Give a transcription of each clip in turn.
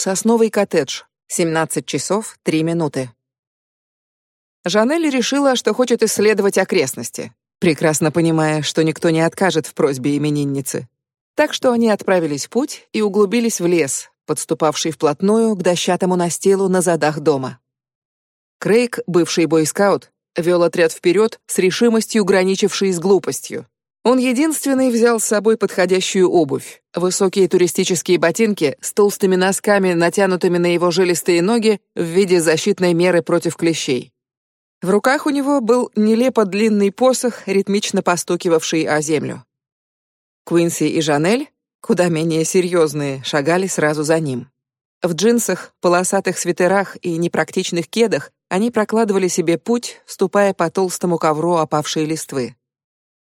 Сосновый коттедж. 17 часов 3 минуты. Жанель решила, что хочет исследовать окрестности, прекрасно понимая, что никто не откажет в просьбе именинницы. Так что они отправились в путь и углубились в лес, подступавший вплотную к дощатому настилу на задах дома. Крейг, бывший бойскаут, вел отряд вперед с решимостью, граничившей с глупостью. Он единственный взял с собой подходящую обувь: высокие туристические ботинки с толстыми носками, натянутыми на его жилистые ноги в виде защитной меры против клещей. В руках у него был нелепо длинный посох, ритмично постукивавший о землю. Квинси и Жанель, куда менее серьезные, шагали сразу за ним. В джинсах, полосатых свитерах и непрактичных кедах они прокладывали себе путь, ступая по толстому ковру опавшей листвы.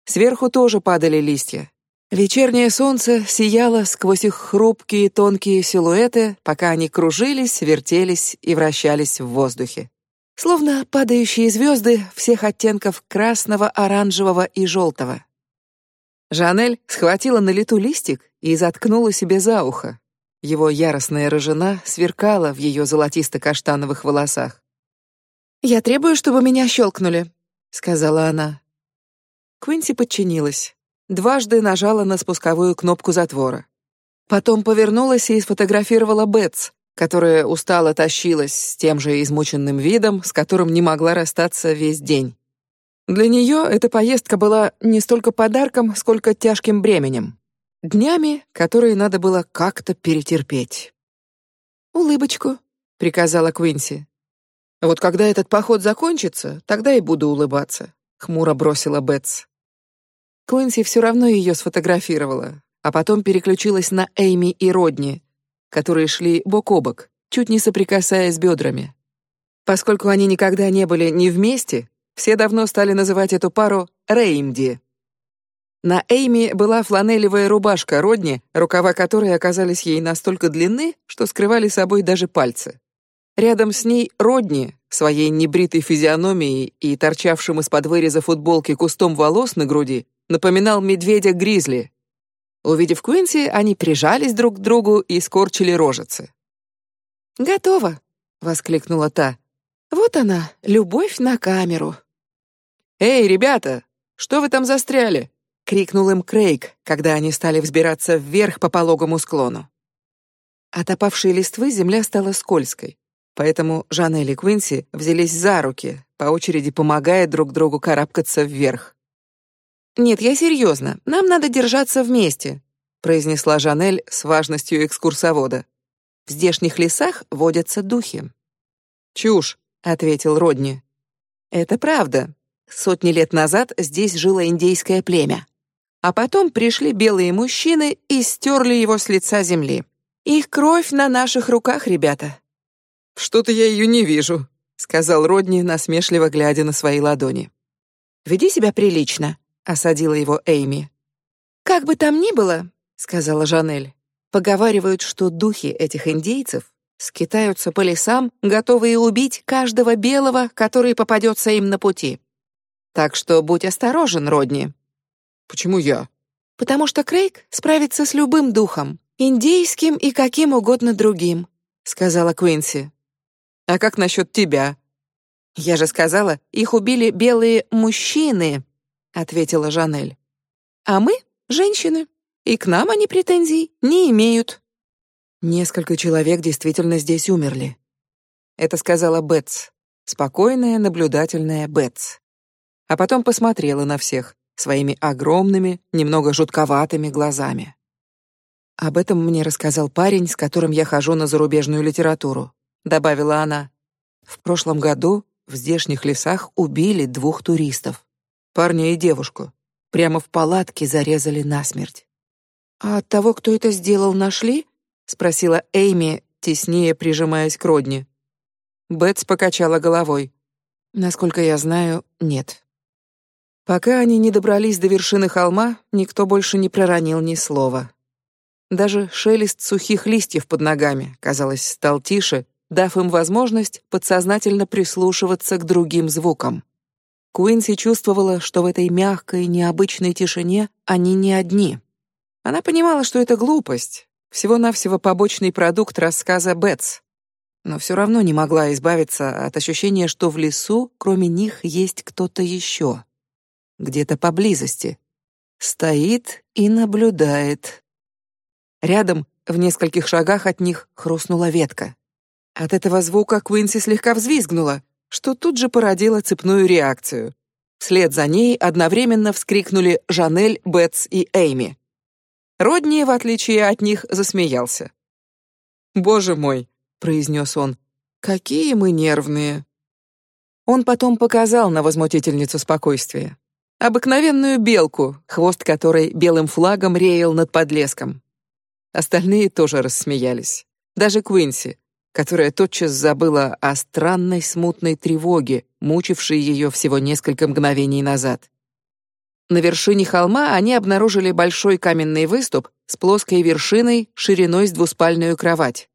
Сверху тоже падали листья. Вечернее солнце сияло сквозь их хрупкие тонкие силуэты, пока они кружились, вертелись и вращались в воздухе словно падающие звезды всех оттенков красного, оранжевого и желтого. Жанель схватила на лету листик и заткнула себе за ухо. Его яростная рыжина сверкала в ее золотисто-каштановых волосах. Я требую, чтобы меня щелкнули, сказала она. Квинси подчинилась. Дважды нажала на спусковую кнопку затвора. Потом повернулась и сфотографировала Бетс, которая устало тащилась с тем же измученным видом, с которым не могла расстаться весь день. Для нее эта поездка была не столько подарком, сколько тяжким бременем, днями, которые надо было как-то перетерпеть. Улыбочку, приказала Квинси. Вот когда этот поход закончится, тогда и буду улыбаться, хмуро бросила Бетс. Квинси все равно ее сфотографировала, а потом переключилась на Эйми и Родни, которые шли бок о бок, чуть не соприкасаясь бедрами. Поскольку они никогда не были ни вместе, все давно стали называть эту пару Реймди. На Эйми была фланелевая рубашка Родни, рукава которой оказались ей настолько длинны, что скрывали собой даже пальцы. Рядом с ней Родни, своей небритой физиономией и торчавшим из-под выреза футболки кустом волос на груди, напоминал медведя-гризли, Увидев Квинси, они прижались друг к другу и скорчили рожицы. Готово, воскликнула та. Вот она, любовь на камеру. Эй, ребята, что вы там застряли? крикнул им Крейг, когда они стали взбираться вверх по пологому склону. От опавшей листвы земля стала скользкой, поэтому Жанель и Квинси взялись за руки, по очереди помогая друг другу карабкаться вверх. Нет, я серьезно. Нам надо держаться вместе, произнесла Жанель с важностью экскурсовода. В здешних лесах водятся духи. Чушь, ответил Родни. Это правда. Сотни лет назад здесь жило индейское племя, а потом пришли белые мужчины и стерли его с лица земли. Их кровь на наших руках, ребята. Что-то я ее не вижу, сказал Родни, насмешливо глядя на свои ладони. Веди себя прилично, осадила его Эйми. Как бы там ни было, сказала Жанель. Поговаривают, что духи этих индейцев скитаются по лесам, готовые убить каждого белого, который попадется им на пути. Так что будь осторожен, Родни. Почему я? Потому что Крейг справится с любым духом, индейским и каким угодно другим, сказала Квинси. А как насчет тебя? Я же сказала, их убили белые мужчины, ответила Жанель. А мы женщины, и к нам они претензий не имеют. Несколько человек действительно здесь умерли. Это сказала Бетс, спокойная, наблюдательная Бетс. А потом посмотрела на всех своими огромными, немного жутковатыми глазами. Об этом мне рассказал парень, с которым я хожу на зарубежную литературу, добавила она. В прошлом году в здешних лесах убили двух туристов парня и девушку. Прямо в палатке зарезали насмерть. А от того, кто это сделал, нашли? спросила Эйми, теснее прижимаясь к Родни. Бетс покачала головой. Насколько я знаю, нет. Пока они не добрались до вершины холма, никто больше не проронил ни слова. Даже шелест сухих листьев под ногами, казалось, стал тише, дав им возможность подсознательно прислушиваться к другим звукам. Куинси чувствовала, что в этой мягкой, необычной тишине они не одни. Она понимала, что это глупость. всего-навсего побочный продукт рассказа Бетс. Но все равно не могла избавиться от ощущения, что в лесу, кроме них, есть кто-то еще. Где-то поблизости. Стоит и наблюдает. Рядом, в нескольких шагах от них, хрустнула ветка. От этого звука Квинси слегка взвизгнула, что тут же породило цепную реакцию. Вслед за ней одновременно вскрикнули Жанель, Бетс и Эйми. Родни, в отличие от них, засмеялся. «Боже мой!» — произнес он. «Какие мы нервные!» Он потом показал на возмутительницу спокойствия. Обыкновенную белку, хвост которой белым флагом реял над подлеском. Остальные тоже рассмеялись. Даже Квинси, которая тотчас забыла о странной смутной тревоге, мучившей ее всего несколько мгновений назад. На вершине холма они обнаружили большой каменный выступ с плоской вершиной шириной с двуспальную кровать.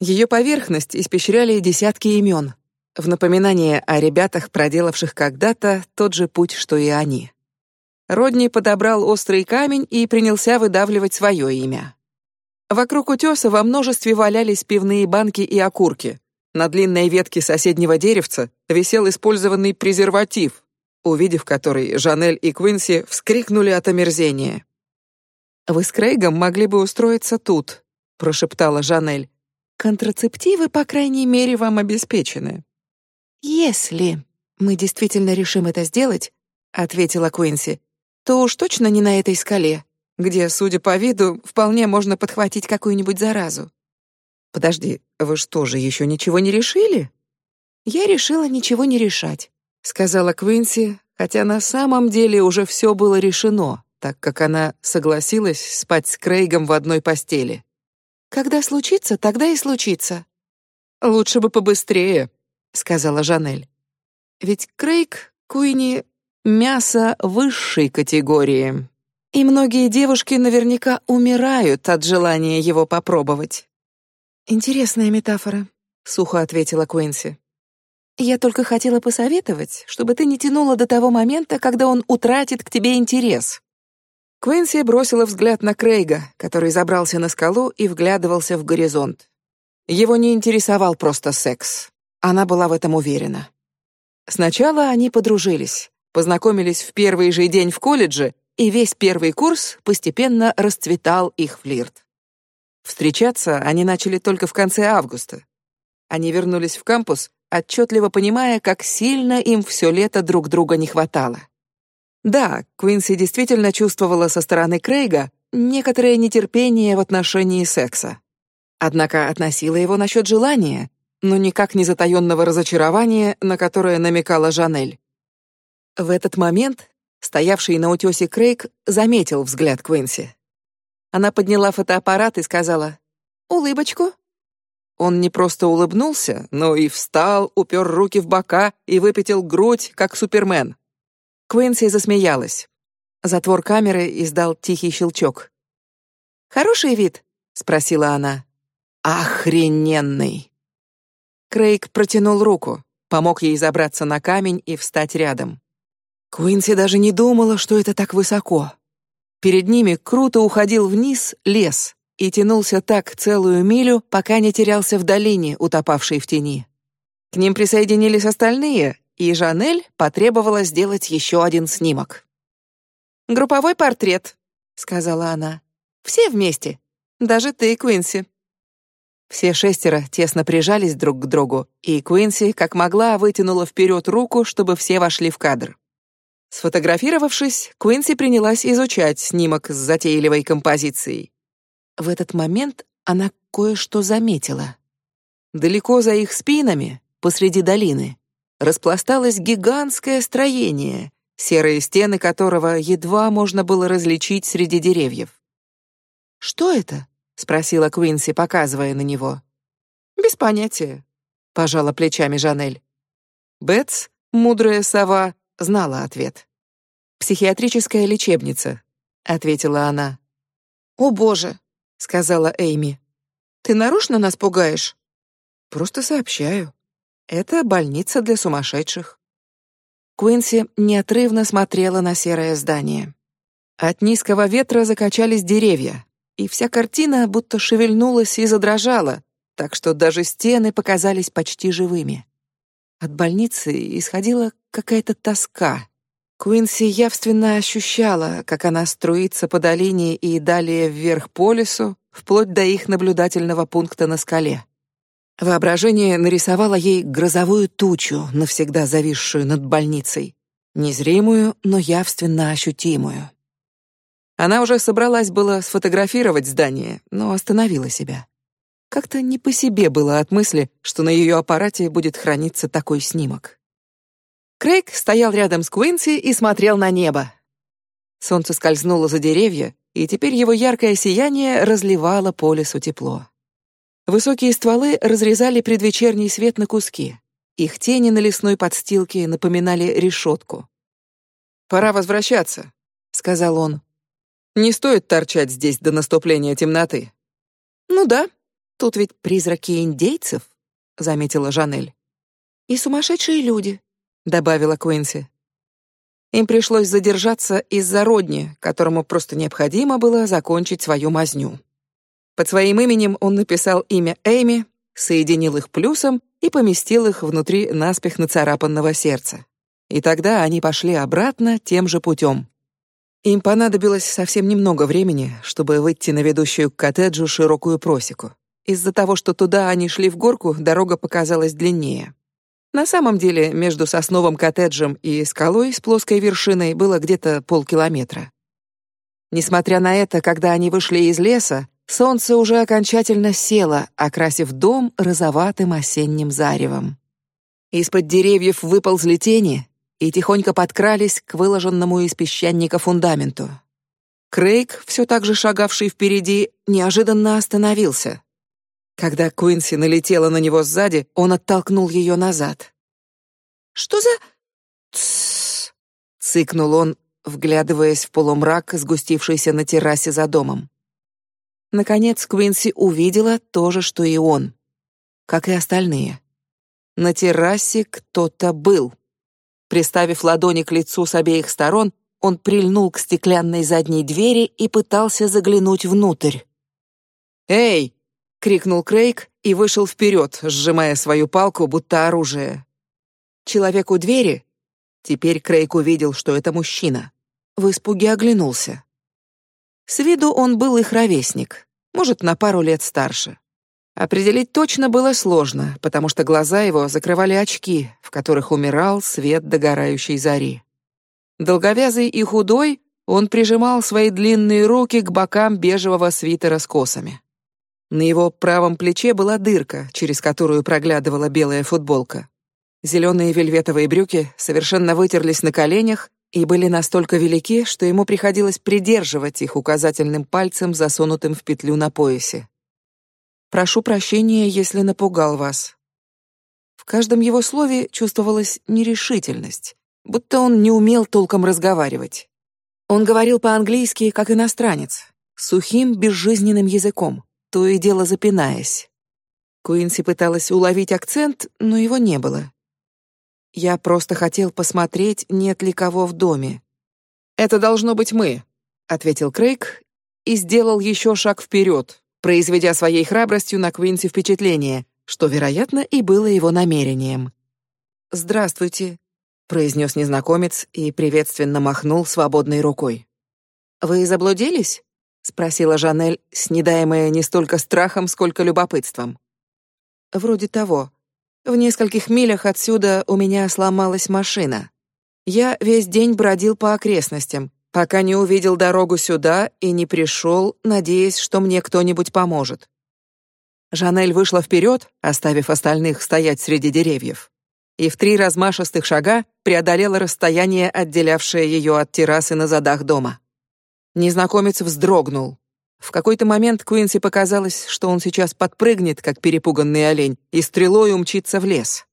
Ее поверхность испещряли десятки имен, в напоминание о ребятах, проделавших когда-то тот же путь, что и они. Родни подобрал острый камень и принялся выдавливать свое имя. Вокруг утеса во множестве валялись пивные банки и окурки. На длинной ветке соседнего деревца висел использованный презерватив, увидев который Жанель и Квинси вскрикнули от омерзения. Вы с Крейгом могли бы устроиться тут, прошептала Жанель. Контрацептивы, по крайней мере, вам обеспечены. Если мы действительно решим это сделать, ответила Квинси, то уж точно не на этой скале где, судя по виду, вполне можно подхватить какую-нибудь заразу. Подожди, вы что же еще ничего не решили? Я решила ничего не решать, сказала Квинси, хотя на самом деле уже все было решено, так как она согласилась спать с Крейгом в одной постели. Когда случится, тогда и случится. Лучше бы побыстрее, сказала Жанель. Ведь Крейг Куини мясо высшей категории. И многие девушки наверняка умирают от желания его попробовать. Интересная метафора, сухо ответила Куинси. Я только хотела посоветовать, чтобы ты не тянула до того момента, когда он утратит к тебе интерес. Куинси бросила взгляд на Крейга, который забрался на скалу и вглядывался в горизонт. Его не интересовал просто секс. Она была в этом уверена. Сначала они подружились, познакомились в первый же день в колледже и весь первый курс постепенно расцветал их флирт. Встречаться они начали только в конце августа. Они вернулись в кампус, отчетливо понимая, как сильно им все лето друг друга не хватало. Да, Квинси действительно чувствовала со стороны Крейга некоторое нетерпение в отношении секса. Однако относила его насчет желания, но никак не затаённого разочарования, на которое намекала Жанель. В этот момент Стоявший на утёсе Крейг заметил взгляд Квинси. Она подняла фотоаппарат и сказала «Улыбочку». Он не просто улыбнулся, но и встал, упер руки в бока и выпятил грудь, как Супермен. Квинси засмеялась. Затвор камеры издал тихий щелчок. «Хороший вид?» — спросила она. «Охрененный!» Крейг протянул руку, помог ей забраться на камень и встать рядом. Куинси даже не думала, что это так высоко. Перед ними круто уходил вниз лес и тянулся так целую милю, пока не терялся в долине, утопавшей в тени. К ним присоединились остальные, и Жанель потребовала сделать еще один снимок. Групповой портрет, сказала она. Все вместе, даже ты, Куинси. Все шестеро тесно прижались друг к другу, и Куинси, как могла, вытянула вперед руку, чтобы все вошли в кадр. Сфотографировавшись, Куинси принялась изучать снимок с затейливой композицией. В этот момент она кое-что заметила. Далеко за их спинами, посреди долины, распласталось гигантское строение, серые стены которого едва можно было различить среди деревьев. Что это? спросила Куинси, показывая на него. Без понятия, пожала плечами Жанель. Бетс, мудрая сова, знала ответ. Психиатрическая лечебница, ответила она. О боже, сказала Эйми. Ты нарочно нас пугаешь? Просто сообщаю. Это больница для сумасшедших. Куинси неотрывно смотрела на серое здание. От низкого ветра закачались деревья. и вся картина будто шевельнулась и задрожала, так что даже стены показались почти живыми. От больницы исходила какая-то тоска. Куинси явственно ощущала, как она струится по долине и далее вверх по лесу, вплоть до их наблюдательного пункта на скале. Воображение нарисовало ей грозовую тучу, навсегда зависшую над больницей, незримую, но явственно ощутимую. Она уже собралась было сфотографировать здание, но остановила себя. Как-то не по себе было от мысли, что на ее аппарате будет храниться такой снимок. Крейг стоял рядом с Куинси и смотрел на небо. Солнце скользнуло за деревья, и теперь его яркое сияние разливало по лесу тепло. Высокие стволы разрезали предвечерний свет на куски. Их тени на лесной подстилке напоминали решетку. «Пора возвращаться», — сказал он. «Не стоит торчать здесь до наступления темноты». «Ну да, тут ведь призраки индейцев», — заметила Жанель. «И сумасшедшие люди», — добавила Куинси. Им пришлось задержаться из-за родни, которому просто необходимо было закончить свою мазню. Под своим именем он написал имя Эйми, соединил их плюсом и поместил их внутри наспех нацарапанного сердца. И тогда они пошли обратно тем же путем. Им понадобилось совсем немного времени, чтобы выйти на ведущую к коттеджу широкую просеку. Из-за того, что туда они шли в горку, дорога показалась длиннее. На самом деле, между сосновым коттеджем и скалой с плоской вершиной было где-то полкилометра. Несмотря на это, когда они вышли из леса, Солнце уже окончательно село, окрасив дом розоватым осенним заревом. Из-под деревьев выползли тени и тихонько подкрались к выложенному из песчаника фундаменту. Крейг, все так же шагавший впереди, неожиданно остановился. Когда Куинси налетела на него сзади, он оттолкнул ее назад. «Что за...» «Тссс!» — цыкнул он, вглядываясь в полумрак, сгустившийся на террасе за домом. Наконец Квинси увидела то же, что и он, как и остальные. На террасе кто-то был. Приставив ладони к лицу с обеих сторон, он прильнул к стеклянной задней двери и пытался заглянуть внутрь. «Эй!» — крикнул Крейг и вышел вперед, сжимая свою палку, будто оружие. Человек у двери. Теперь Крейг увидел, что это мужчина. В испуге оглянулся. С виду он был их ровесник, может, на пару лет старше. Определить точно было сложно, потому что глаза его закрывали очки, в которых умирал свет догорающей зари. Долговязый и худой, он прижимал свои длинные руки к бокам бежевого свитера с косами. На его правом плече была дырка, через которую проглядывала белая футболка. Зеленые вельветовые брюки совершенно вытерлись на коленях, и были настолько велики, что ему приходилось придерживать их указательным пальцем, засунутым в петлю на поясе. Прошу прощения, если напугал вас. В каждом его слове чувствовалась нерешительность, будто он не умел толком разговаривать. Он говорил по-английски, как иностранец, сухим, безжизненным языком, то и дело запинаясь. Куинси пыталась уловить акцент, но его не было. Я просто хотел посмотреть, нет ли кого в доме. Это должно быть мы, ответил Крейг и сделал еще шаг вперед, произведя своей храбростью на Квинси впечатление, что, вероятно, и было его намерением. Здравствуйте, произнес незнакомец и приветственно махнул свободной рукой. Вы заблудились? Спросила Жанель, снедаемая не столько страхом, сколько любопытством. Вроде того. В нескольких милях отсюда у меня сломалась машина. Я весь день бродил по окрестностям, пока не увидел дорогу сюда и не пришел, надеясь, что мне кто-нибудь поможет. Жанель вышла вперед, оставив остальных стоять среди деревьев, и в три размашистых шага преодолела расстояние, отделявшее ее от террасы на задах дома. Незнакомец вздрогнул, в какой-то момент Куинси показалось, что он сейчас подпрыгнет, как перепуганный олень, и стрелой умчится в лес.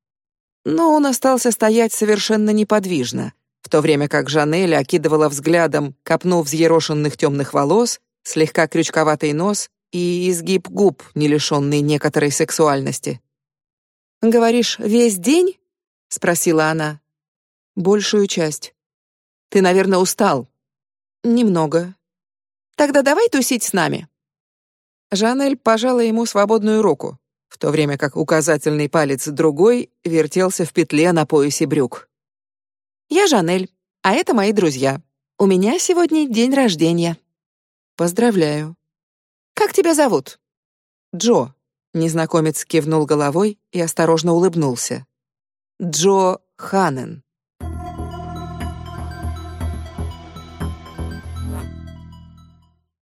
Но он остался стоять совершенно неподвижно, в то время как Жанель окидывала взглядом копну взъерошенных темных волос, слегка крючковатый нос и изгиб губ, не лишенный некоторой сексуальности. Говоришь, весь день? – спросила она. Большую часть. Ты, наверное, устал. Немного. Тогда давай тусить с нами. Жанель пожала ему свободную руку, в то время как указательный палец другой вертелся в петле на поясе брюк. Я Жанель, а это мои друзья. У меня сегодня день рождения. Поздравляю. Как тебя зовут? Джо. Незнакомец кивнул головой и осторожно улыбнулся. Джо Ханен.